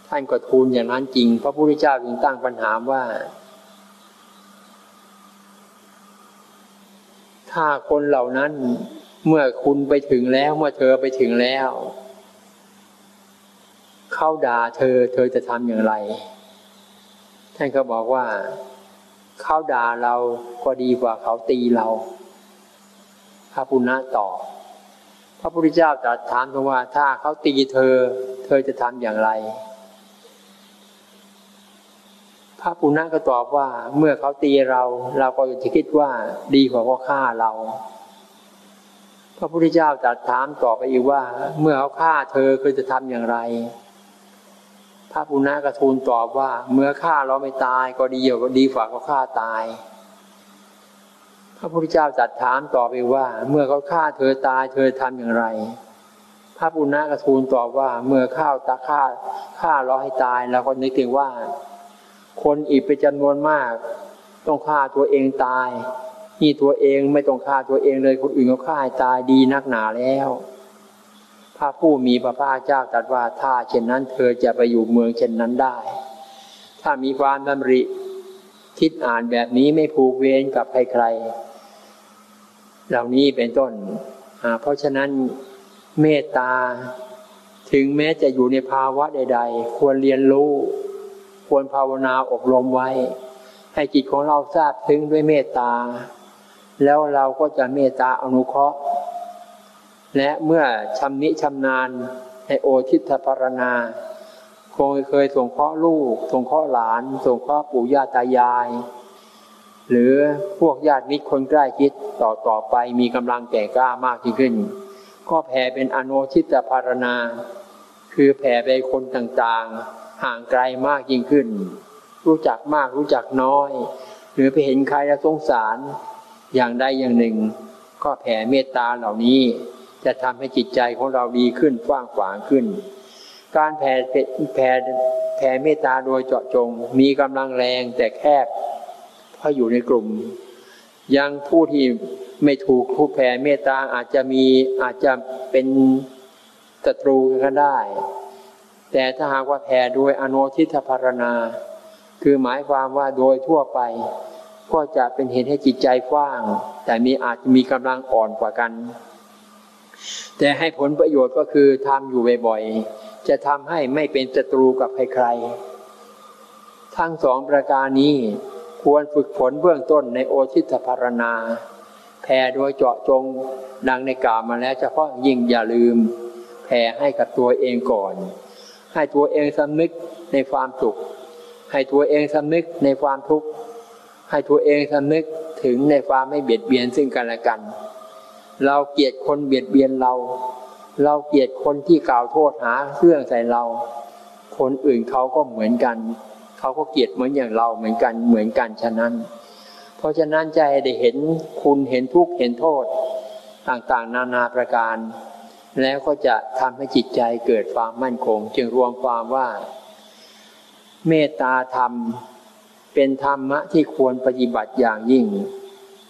ท่านก็ทูลอย่างนั้นจริง พระพุทธเจ้าจึงตั้งปัญหาว่า ถ้าคนเหล่านั้น เมื่อคุณไปถึงแล้วเมื่อเธอไปถึงแล้วเขาด่าเธอ เธอจะทำอย่างไร ท่านก็บอกว่าเขาด่าเราก็ดีกว่าเขาตีเรา พระปุณณะตอบพระพุทธเจ้าตรัสถามว่าถ้าเขาตีเธอ เธอจะทำอย่างไร พระปุณณะก็ตอบว่า เมื่อเขาตีเรา เราก็จะคิดว่าดีกว่าเขาฆ่าเรา พระพุทธเจ้าตรัสถามต่อไปอีกว่า เมื่อเขาฆ่าเธอเธอจะทำอย่างไร พระปุณณะกระทูลตอบว่า เมื่อฆ่าเราไม่ตายก็ดีกว่าดีกว่าเขาฆ่าตาย พระพุทธเจ้าจัดถามต่อไปว่า เมื่อเขาฆ่าเธอตาย เธอทำอย่างไรพระปุณณะกระทูลตอบว่า เมื่อข้าวตาฆ่าฆ่าเราให้ตายเราก็นึกถึงว่า คนอีกเป็นจำนวนมาก ต้องฆ่าตัวเองตาย นี่ตัวเองไม่ต้องฆ่าตัวเองเลยคนอื่นเขาฆ่าตายดีนักหนาแล้วพระผู้มีพระภาคเจ้าตรัสว่าถ้าเช่นนั้น เธอจะไปอยู่เมืองเช่นนั้นได้ ถ้ามีความดำริ คิดอ่านแบบนี้ไม่ผูกเวรกับใครๆเหล่านี้เป็นต้น เพราะฉะนั้นเมตตา ถึงแม้จะอยู่ในภาวะใด ๆ ควรเรียนรู้ ควรภาวนาอบรมไว้ ให้จิตของเราทราบถึงด้วยเมตตา แล้วเราก็จะเมตตาอนุเคราะห์ และเมื่อชำนิชำนาญในโอทิตพารณาคงเคยส่งเคราะห์ลูกส่งเคราะห์หลานส่งเคราะห์ปู่ย่าตายาย หรือพวกญาติมิตรคนใกล้ชิดต่อต่อไปมีกำลังแก่กล้ามากยิ่งขึ้น ก็แผ่เป็นอนุชิตภารณา คือแผ่ไปคนต่างๆ ห่างไกลมากยิ่งขึ้น รู้จักมากรู้จักน้อย หรือไปเห็นใครแล้วสงสารอย่างใดอย่างหนึ่ง ก็แผ่เมตตาเหล่านี้ จะทำให้จิตใจของเราดีขึ้นกว้างขวางขึ้น การแผ่แผ่แผ่เมตตาโดยเจาะจง มีกำลังแรงแต่แคบเพราะอยู่ในกลุ่ม ยังผู้ที่ไม่ถูกผู้แผ่เมตตาอาจจะมีอาจจะเป็นศัตรูกันได้ แต่ถ้าหากว่าแผ่โดยอนุทิตภารณา คือหมายความว่าโดยทั่วไป ก็จะเป็นเหตุให้จิตใจกว้าง แต่มีอาจจะมีกำลังอ่อนกว่ากัน แต่ให้ผลประโยชน์ก็คือทำอยู่บ่อยๆ จะทำให้ไม่เป็นศัตรูกับใครๆ ทั้งสองประการนี้ควรฝึกฝนเบื้องต้นในโอชิตภารณาแผ่โดยเจาะจงดังในกล่าวมาแล้วเฉพาะยิ่งอย่าลืมแผ่ให้กับตัวเองก่อน ให้ตัวเองสำนึกในความสุข ให้ตัวเองสำนึกในความทุกข์ ให้ตัวเองสำนึกถึงในความไม่เบียดเบียนซึ่งกันและกัน เราเกลียดคนเบียดเบียนเรา เราเกลียดคนที่กล่าวโทษหาเรื่องใส่เรา คนอื่นเขาก็เหมือนกัน เขาก็เกลียดเหมือนอย่างเราเหมือนกันเหมือนกันฉะนั้น เพราะฉะนั้นใจได้เห็นคุณเห็นทุกข์เห็นโทษ ต่างๆ นานาประการ แล้วก็จะทำให้จิตใจเกิดความมั่นคง จึงรวมความว่า เมตตาธรรม เป็นธรรมะที่ควรปฏิบัติอย่างยิ่ง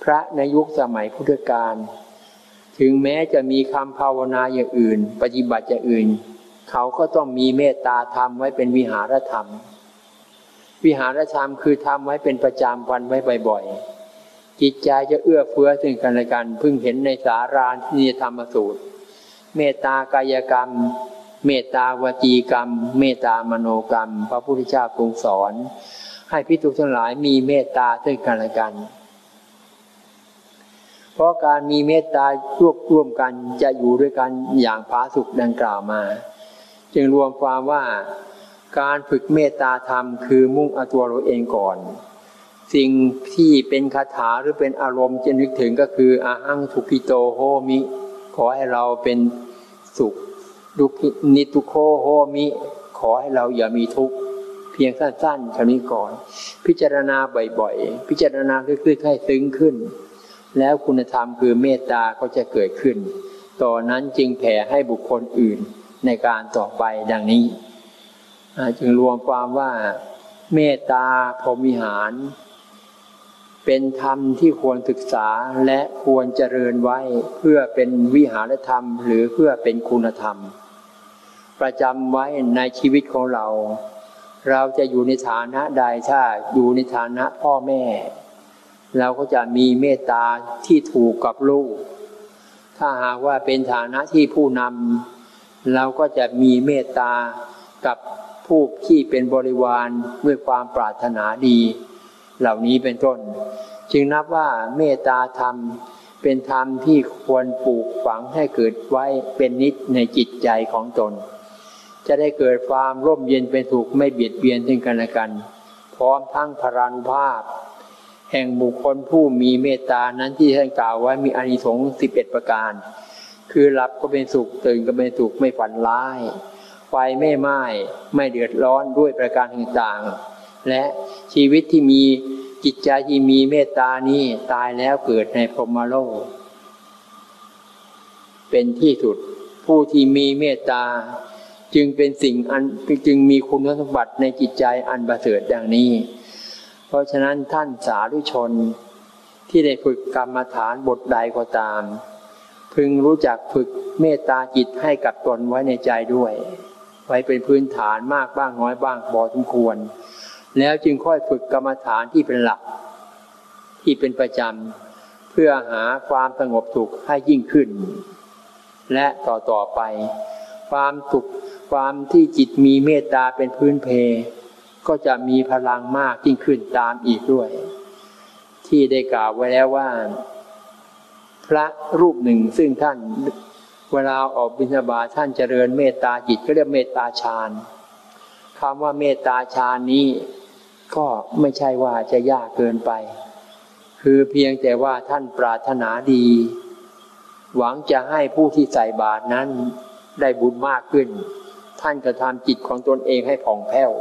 พระในยุคสมัยพุทธกาลถึงแม้จะมีคำภาวนาอย่างอื่น ปฏิบัติอย่างอื่น เขาก็ต้องมีเมตตาธรรมไว้เป็นวิหารธรรม วิหารธรรมคือทำไว้เป็นประจำวันไว้บ่อยๆจิตใจจะเอื้อเฟื้อซึ่งกันและกัน พึ่งเห็นในสารานที่ธรรมสูตร เมตตากายกรรม เมตตาวจีกรรม เมตตามโนกรรม พระพุทธเจ้าทรงสอน ให้พิทุทั้งหลายมีเมตตาซึ่งกันและกัน เพราะการมีเมตตารวบรวมกันจะอยู่ด้วยกันอย่างผาสุกดังกล่าวมา จึงรวมความว่าการฝึกเมตตาธรรมคือมุ่งเอาตัวเราเองก่อน สิ่งที่เป็นคาถาหรือเป็นอารมณ์จะนึกถึงก็คืออาหังทุกิโตโฮมิ ขอให้เราเป็น สุขดุนิทุโคโฮมิขอให้เราอย่ามีทุกข์เพียงสั้นๆคำนี้ก่อน พิจารณาบ่อยๆ พิจารณาคือๆให้ซึ้งขึ้น แล้วคุณธรรมคือเมตตาก็จะเกิดขึ้น ต่อนนั้นจึงแผ่ให้บุคคลอื่นในการต่อไปดังนี้ จึงรวมความว่าเมตตาพรมิหาร เป็นธรรมที่ควรศึกษาและควรเจริญไว้เพื่อเป็นวิหารธรรม หรือเพื่อเป็นคุณธรรม ประจำไว้ในชีวิตของเรา เราจะอยู่ในฐานะใดถ้าอยู่ในฐานะพ่อแม่ เราก็จะมีเมตตาที่ถูกกับลูก ถ้าหากว่าเป็นฐานะที่ผู้นำเราก็จะมีเมตตากับผู้ที่เป็นบริวารด้วยความปรารถนาดี เหล่านี้เป็นต้น จึงนับว่าเมตตาธรรมเป็นธรรมที่ควรปลูกฝังให้เกิดไว้เป็นนิดในจิตใจของตน จะได้เกิดความร่มเย็นเป็นสุขไม่เบียดเบียนถึงกันและกัน พร้อมทั้งพรานุภาพ แห่งบุคคลผู้มีเมตตานั้นที่ท่านกล่าวไว้มีอานิสงส์สิบเอ็ดประการ คือหลับก็เป็นสุขตื่นก็เป็นสุขไม่ฝันร้าย ไฟไม่ไหม้ไม่เดือดร้อนด้วยประการต่างๆ และชีวิตที่มีจิตใจที่มีเมตตานี้ตายแล้วเกิดในพรหมโลก เป็นที่สุดผู้ที่มีเมตตา จึงเป็นสิ่งอันจึงมีคุณสมบัติในจิตใจอันประเสริฐดังนี้ เพราะฉะนั้นท่านสาธุชนที่ได้ฝึกกรรมฐานบทใดก็ตาม พึงรู้จักฝึกเมตตาจิตให้กับตนไว้ในใจด้วย ไว้เป็นพื้นฐานมากบ้างน้อยบ้างพอสมควร แล้วจึงค่อยฝึกกรรมฐานที่เป็นหลัก ที่เป็นประจำเพื่อหาความสงบสุขให้ยิ่งขึ้น และต่อต่อไป ความสุขความที่จิตมีเมตตาเป็นพื้นเพ ก็จะมีพลังมากยิ่งขึ้นตามอีกด้วย ที่ได้กล่าวไว้แล้วว่า พระรูปหนึ่งซึ่งท่านเวลาออกบิณฑบาตท่านเจริญเมตตาจิตก็เรียกเมตตาฌาน คำว่าเมตตาฌานนี้ ก็ไม่ใช่ว่าจะยากเกินไป คือเพียงแต่ว่าท่านปรารถนาดี หวังจะให้ผู้ที่ใส่บาตรนั้นได้บุญมากขึ้น ท่านก็ทำจิตของตนเองให้ผ่องแผ้ว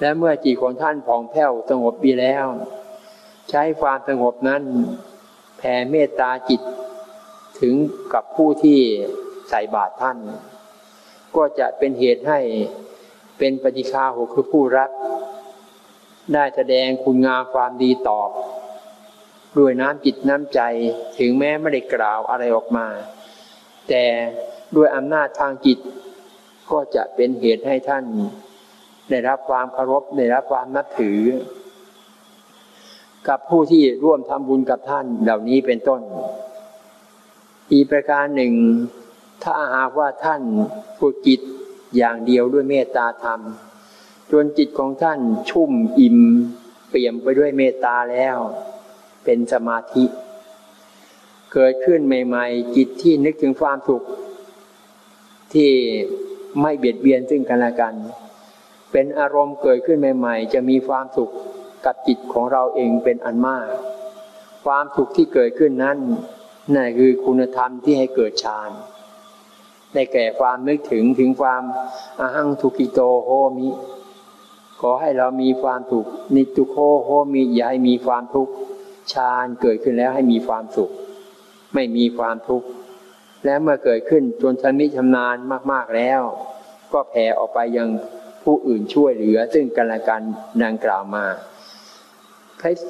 และเมื่อจิตของท่านผ่องแผ้วสงบดีแล้ว ใช้ความสงบนั้น แผ่เมตตาจิต ถึงกับผู้ที่ใส่บาตรท่าน ก็จะเป็นเหตุให้ เป็นปฏิฆาหคือผู้รับ ได้แสดงคุณงามความดีตอบ ด้วยน้ำจิตน้ำใจถึงแม้ไม่ได้กล่าวอะไรออกมา แต่ด้วยอำนาจทางจิต ก็จะเป็นเหตุให้ท่าน ได้รับความเคารพได้รับความนับถือ กับผู้ที่ร่วมทำบุญกับท่านเหล่านี้เป็นต้น อีกประการหนึ่ง ถ้าหากว่าท่านฝึกจิต อย่างเดียวด้วยเมตตาธรรม จนจิตของท่านชุ่มอิ่มเปี่ยมไปด้วยเมตตาแล้ว เป็นสมาธิ เกิดขึ้นใหม่ ๆ จิตที่นึกถึงความสุข ที่ไม่เบียดเบียนซึ่งกันและกัน เป็นอารมณ์เกิดขึ้นใหม่ ๆ จะมีความสุขกับจิตของเราเองเป็นอันมาก ความสุขที่เกิดขึ้นนั้นนั่นคือคุณธรรมที่ให้เกิดฌาน ได้แก่ความนึกถึงถึงความอะหัง สุขิโตโหมิ ขอให้เรามีความสุขนิททุกโข โหมิอย่าให้มีความทุกข์ฌานเกิดขึ้นแล้วให้มีความสุข ไม่มีความทุกข์และเมื่อเกิดขึ้นจนชำนิชำนาญมากๆแล้ว ก็แผ่ออกไปยังผู้อื่นช่วยเหลือซึ่งกันและกันดังกล่าวมา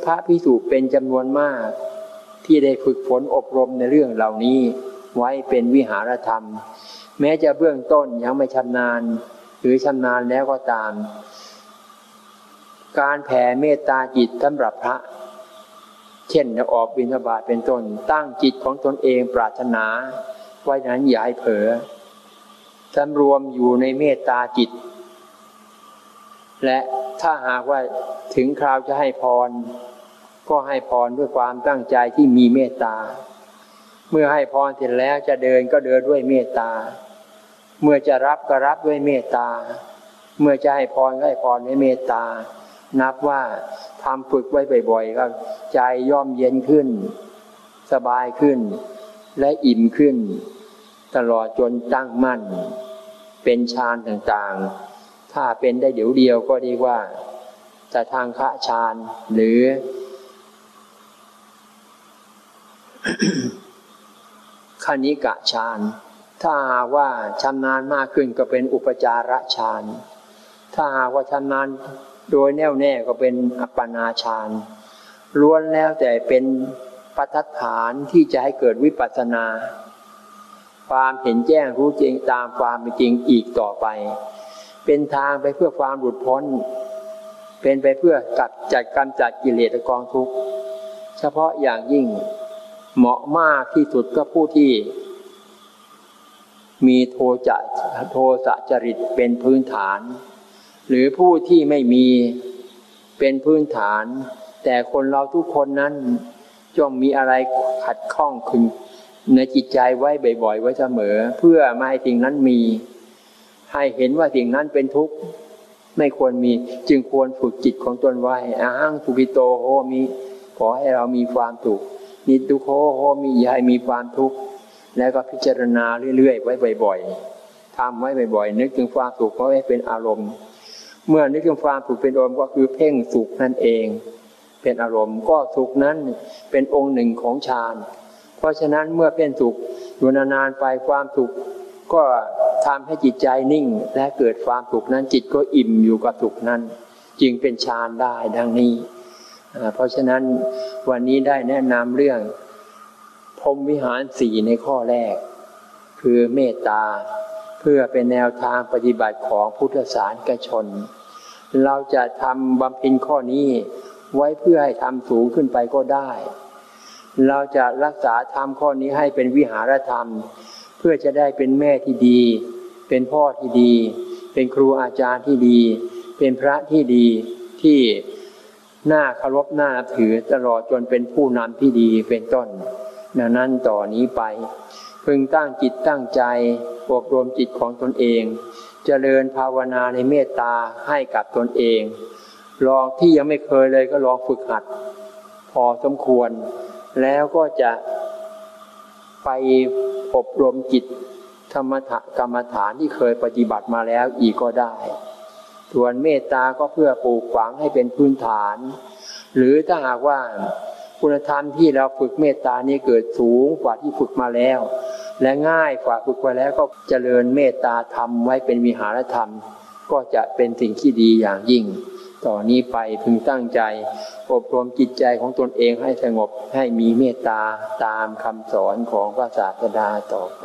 พระพิสุเป็นจำนวนมาก ที่ได้ฝึกฝนอบรมในเรื่องเหล่านี้ไว้เป็นวิหารธรรม แม้จะเบื้องต้นยังไม่ชำนาญ หรือชำนาญแล้วก็ตาม การแผ่เมตตาจิตสำหรับพระ เช่นออกบิณฑบาตเป็นต้น ตั้งจิตของตนเองปรารถนา ไว้นั้นอย่าให้เผลอสำรวมอยู่ในเมตตาจิต และถ้าหากว่าถึงคราวจะให้พร ก็ให้พรด้วยความตั้งใจที่มีเมตตา เมื่อให้พรเสร็จแล้วจะเดินก็เดินด้วยเมตตา เมื่อจะรับก็รับด้วยเมตตา เมื่อจะให้พรก็ให้พรด้วยเมตตา นับว่าทำฝึกไว้บ่อยๆก็ใจย่อมเย็นขึ้น สบายขึ้น และอิ่มขึ้น ตลอดจนตั้งมั่น เป็นฌานต่างๆ ถ้าเป็นได้เดี๋ยวเดียวก็ดีกว่าจะทางคะฌานหรือคณิกะฌาน ถ้าหากว่าชำนาญมากขึ้นก็เป็นอุปจาระฌาน ถ้าหากว่าชำนาญโดยแน่วแน่ก็เป็นอัปปนาฌาน ล้วนแล้วแต่เป็นปัจฐานที่จะให้เกิดวิปัสสนา ความเห็นแจ้งรู้จริงตามความเป็นจริงอีกต่อไป เป็นทางไปเพื่อความหลุดพ้น เป็นไปเพื่อกัดจัดกำจัดกิเลสกองทุกข์ เฉพาะอย่างยิ่งเหมาะมากที่สุดก็ผู้ที่ มีโทจะโทสะจริตเป็นพื้นฐาน หรือผู้ที่ไม่มีเป็นพื้นฐาน แต่คนเราทุกคนนั้นจงมีอะไรขัดข้องขึ้นในจิตใจไว้บ่อยๆไว้เสมอ เพื่อไม่ให้สิ่งนั้นมี ให้เห็นว่าสิ่งนั้นเป็นทุกข์ไม่ควรมีจึงควรฝึกจิตของตนไว้อาหังสุปิโตโหมีขอให้เรามีความสุขนิทุโคโหมีอย่าให้มีความทุกข์ แล้วก็พิจารณาเรื่อยๆ ไว้บ่อยๆทำไว้บ่อยๆ นึกถึงความสุขไว้เป็นอารมณ์ เมื่อนึกถึงความสุขเป็นอารมณ์ก็คือเพ่งสุขนั่นเอง เป็นอารมณ์ก็สุขนั้นเป็นองค์หนึ่งของฌาน เพราะฉะนั้นเมื่อเป็นสุขอยู่นานๆไปความสุขก็ทำให้จิตใจนิ่งและเกิดความสุขนั้นจิตก็อิ่มอยู่กับสุขนั้น จึงเป็นฌานได้ดังนี้ เพราะฉะนั้นวันนี้ได้แนะนำเรื่อง รมวิหารสี่ในข้อแรก คือเมตตา เพื่อเป็นแนวทางปฏิบัติของพุทธศาสนิกชน เราจะทำบำเพ็ญข้อนี้ไว้เพื่อให้ทำสูงขึ้นไปก็ได้ เราจะรักษาธรรมข้อนี้ให้เป็นวิหารธรรม เพื่อจะได้เป็นแม่ที่ดี เป็นพ่อที่ดี เป็นครูอาจารย์ที่ดี เป็นพระที่ดีที่น้าเคารพน้าถือตลอดจนเป็นผู้นำที่ดีเป็นต้น ดังนั้นต่อนนี้ไป พึงตั้งจิตตั้งใจอบรมจิตของตนเองเจริญภาวนาในเมตตาให้กับตนเอง ลองที่ยังไม่เคยเลยก็ลองฝึกหัด พอสมควร แล้วก็จะไปอบรมจิตธรรมะกรรมฐานที่เคยปฏิบัติมาแล้วอีกก็ได้ ส่วนเมตตาก็เพื่อปลูกฝังให้เป็นพื้นฐาน หรือถ้าหากว่า คุณธรรมที่เราฝึกเมตตานี้เกิดสูงกว่าที่ฝึกมาแล้ว และง่ายกว่าฝึกมาแล้วก็เจริญเมตตาทำไว้เป็นวิหารธรรม ก็จะเป็นสิ่งที่ดีอย่างยิ่ง ต่อนนี้ไปพึงตั้งใจ อบรมจิตใจของตนเองให้สงบให้มีเมตตาตามคำสอนของพระศาสดาต่อไป